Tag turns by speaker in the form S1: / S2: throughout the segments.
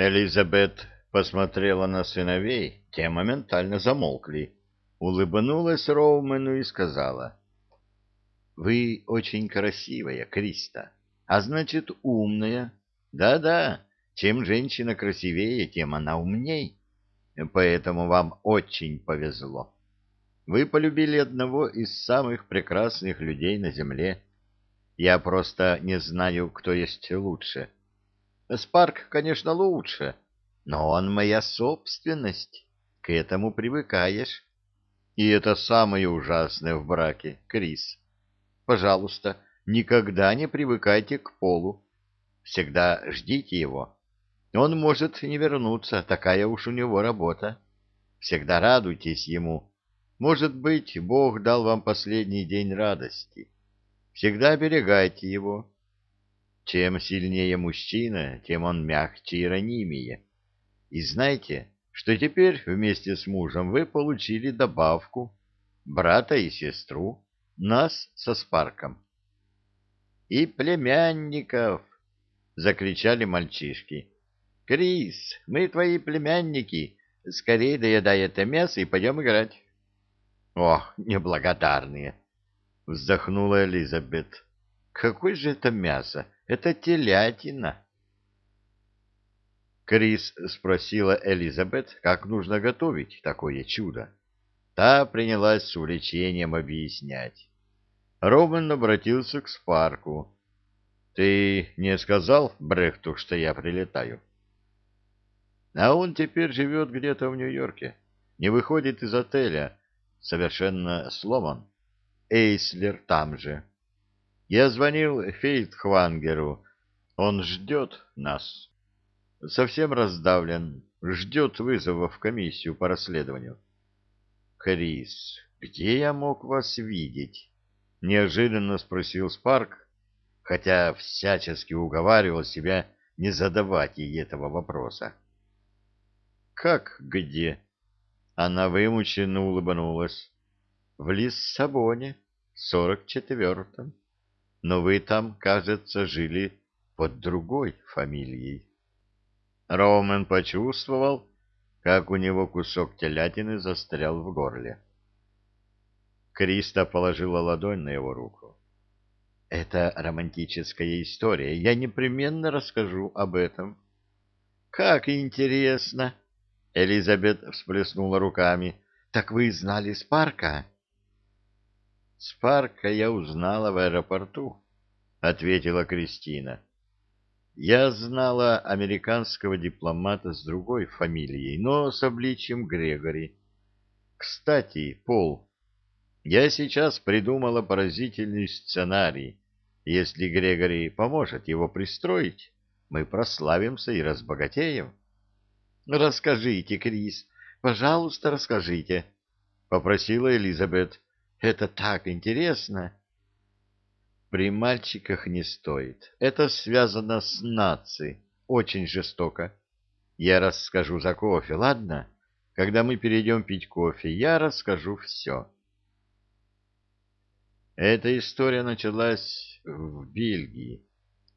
S1: Элизабет посмотрела на сыновей, те моментально замолкли, улыбнулась Роумену и сказала, «Вы очень красивая, Криста, а значит умная. Да-да, чем женщина красивее, тем она умней, поэтому вам очень повезло. Вы полюбили одного из самых прекрасных людей на земле. Я просто не знаю, кто есть лучше». Спарк, конечно, лучше, но он моя собственность. К этому привыкаешь. И это самое ужасное в браке, Крис. Пожалуйста, никогда не привыкайте к полу. Всегда ждите его. Он может не вернуться, такая уж у него работа. Всегда радуйтесь ему. Может быть, Бог дал вам последний день радости. Всегда оберегайте его. Чем сильнее мужчина, тем он мягче и ранимее. И знаете, что теперь вместе с мужем вы получили добавку, брата и сестру, нас со Спарком. И племянников, закричали мальчишки. Крис, мы твои племянники, скорее доедай это мясо и пойдем играть. Ох, неблагодарные, вздохнула Элизабет. Какое же это мясо? Это телятина. Крис спросила Элизабет, как нужно готовить такое чудо. Та принялась с увлечением объяснять. Роман обратился к Спарку. — Ты не сказал Брехту, что я прилетаю? — А он теперь живет где-то в Нью-Йорке, не выходит из отеля, совершенно сломан. Эйслер там же. Я звонил Фейтхвангеру. Он ждет нас. Совсем раздавлен. Ждет вызова в комиссию по расследованию. Крис, где я мог вас видеть? Неожиданно спросил Спарк, хотя всячески уговаривал себя не задавать ей этого вопроса. Как где? Она вымученно улыбнулась. В Лиссабоне, сорок четвертом но вы там, кажется, жили под другой фамилией. Роумен почувствовал, как у него кусок телятины застрял в горле. Криста положила ладонь на его руку. «Это романтическая история. Я непременно расскажу об этом». «Как интересно!» Элизабет всплеснула руками. «Так вы знали Спарка?» Спарка я узнала в аэропорту, — ответила Кристина. Я знала американского дипломата с другой фамилией, но с обличием Грегори. Кстати, Пол, я сейчас придумала поразительный сценарий. Если Грегори поможет его пристроить, мы прославимся и разбогатеем. — Расскажите, Крис, пожалуйста, расскажите, — попросила Элизабет. Это так интересно. При мальчиках не стоит. Это связано с нацией. Очень жестоко. Я расскажу за кофе, ладно? Когда мы перейдем пить кофе, я расскажу все. Эта история началась в Бельгии.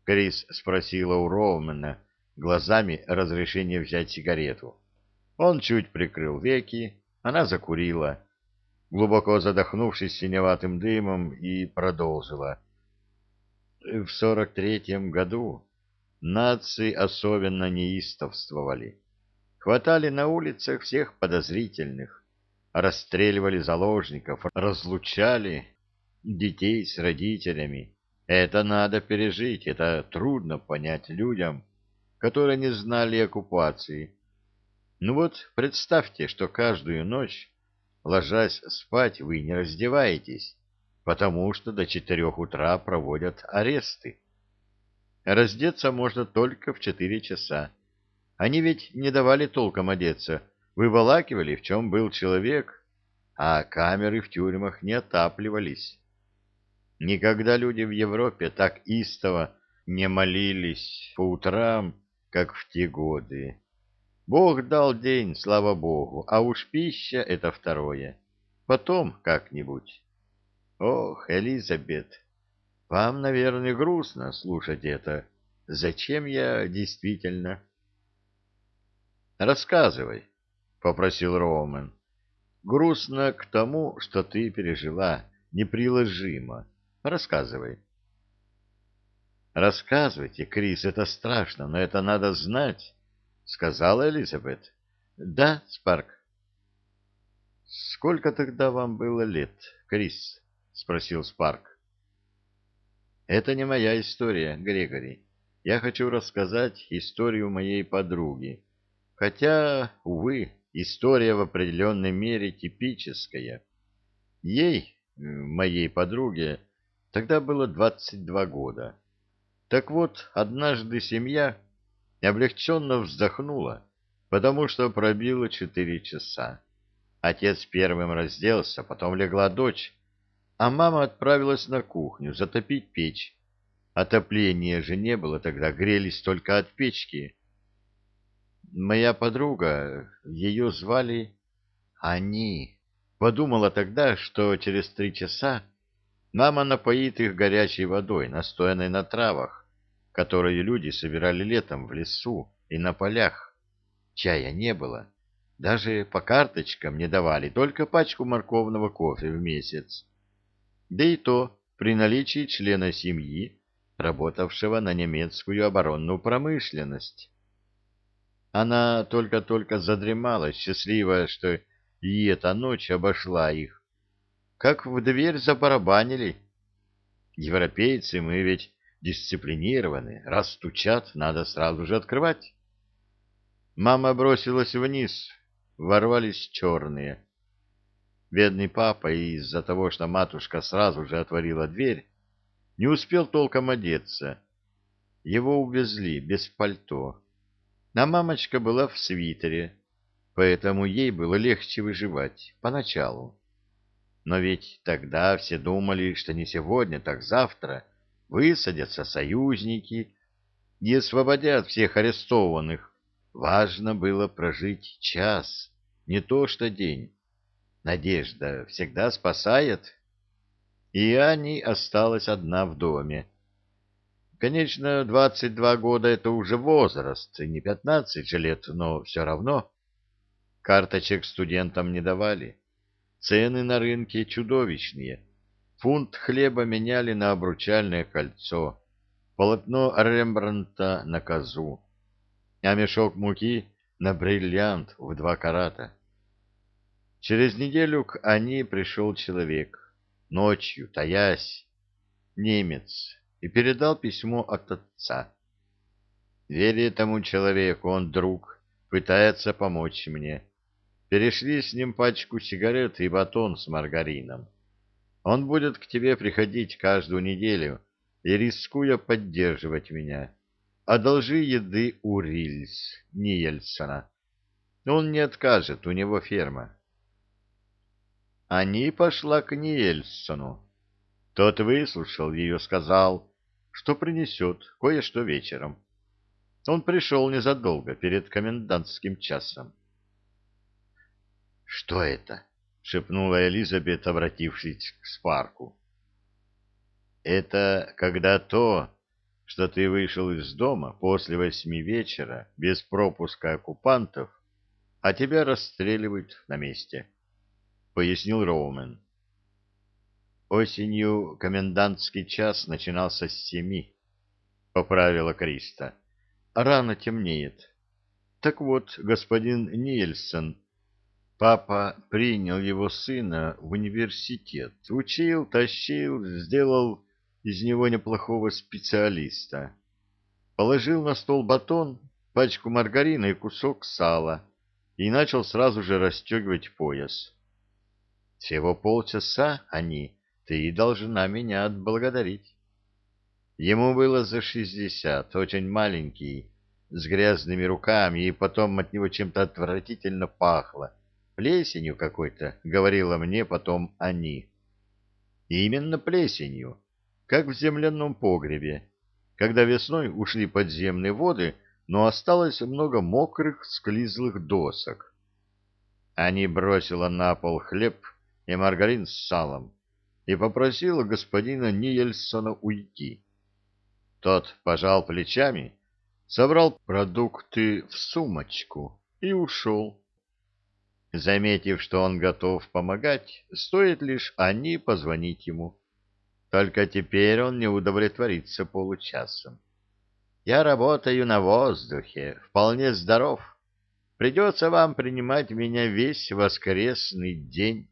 S1: Крис спросила у Роумена глазами разрешение взять сигарету. Он чуть прикрыл веки, она закурила глубоко задохнувшись синеватым дымом, и продолжила. В сорок третьем году нации особенно неистовствовали. Хватали на улицах всех подозрительных, расстреливали заложников, разлучали детей с родителями. Это надо пережить, это трудно понять людям, которые не знали оккупации. Ну вот, представьте, что каждую ночь ложась спать, вы не раздеваетесь, потому что до четырех утра проводят аресты. Раздеться можно только в четыре часа. Они ведь не давали толком одеться, выволакивали, в чем был человек, а камеры в тюрьмах не отапливались. Никогда люди в Европе так истово не молились по утрам, как в те годы. Бог дал день, слава Богу, а уж пища — это второе. Потом как-нибудь. Ох, Элизабет, вам, наверное, грустно слушать это. Зачем я действительно... Рассказывай, — попросил Роумен. Грустно к тому, что ты пережила, неприложимо. Рассказывай. Рассказывайте, Крис, это страшно, но это надо знать, — сказала Элизабет. Да, Спарк. Сколько тогда вам было лет, Крис? — спросил Спарк. Это не моя история, Грегори. Я хочу рассказать историю моей подруги. Хотя, увы, история в определенной мере типическая. Ей, моей подруге, тогда было 22 года. Так вот, однажды семья облегченно вздохнула, потому что пробило четыре часа. Отец первым разделся, потом легла дочь, а мама отправилась на кухню затопить печь. Отопления же не было тогда, грелись только от печки. Моя подруга, ее звали Они. Подумала тогда, что через три часа мама напоит их горячей водой, настоянной на травах, которые люди собирали летом в лесу и на полях. Чая не было. Даже по карточкам не давали, только пачку морковного кофе в месяц. Да и то при наличии члена семьи, работавшего на немецкую оборонную промышленность. Она только-только задремала, счастливая, что и эта ночь обошла их. Как в дверь забарабанили. Европейцы мы ведь дисциплинированы, раз стучат, надо сразу же открывать. Мама бросилась вниз, ворвались черные. Бедный папа из-за того, что матушка сразу же отворила дверь, не успел толком одеться. Его увезли без пальто а мамочка была в свитере, поэтому ей было легче выживать поначалу. Но ведь тогда все думали, что не сегодня, так завтра высадятся союзники и освободят всех арестованных. Важно было прожить час, не то что день. Надежда всегда спасает. И Ани осталась одна в доме. Конечно, 22 года — это уже возраст, не 15 же лет, но все равно. Карточек студентам не давали. Цены на рынке чудовищные. Фунт хлеба меняли на обручальное кольцо, полотно Рембранта на козу, а мешок муки на бриллиант в два карата. Через неделю к Ани пришел человек, ночью, таясь, немец, и передал письмо от отца. Вере этому человеку, он друг, пытается помочь мне. Перешли с ним пачку сигарет и батон с маргарином. Он будет к тебе приходить каждую неделю и, рискуя поддерживать меня, одолжи еды у Рильс, Ниельсона. Он не откажет, у него ферма. Они пошла к Ниельсону. Тот выслушал ее, сказал, что принесет кое-что вечером. Он пришел незадолго перед комендантским часом. — Что это? — шепнула Элизабет, обратившись к Спарку. — Это когда то, что ты вышел из дома после восьми вечера без пропуска оккупантов, а тебя расстреливают на месте, — пояснил Роумен. Осенью комендантский час начинался с семи, — поправила Криста. Рано темнеет. Так вот, господин Нильсон, папа принял его сына в университет, учил, тащил, сделал из него неплохого специалиста. Положил на стол батон, пачку маргарина и кусок сала и начал сразу же расстегивать пояс. Всего полчаса они ты должна меня отблагодарить. Ему было за шестьдесят, очень маленький, с грязными руками, и потом от него чем-то отвратительно пахло. Плесенью какой-то, говорила мне потом они. И именно плесенью, как в земляном погребе, когда весной ушли подземные воды, но осталось много мокрых, склизлых досок. Они бросила на пол хлеб и маргарин с салом и попросила господина Ниельсона уйти. Тот пожал плечами, собрал продукты в сумочку и ушел. Заметив, что он готов помогать, стоит лишь Анне позвонить ему. Только теперь он не удовлетворится получасом. Я работаю на воздухе, вполне здоров. Придется вам принимать меня весь воскресный день.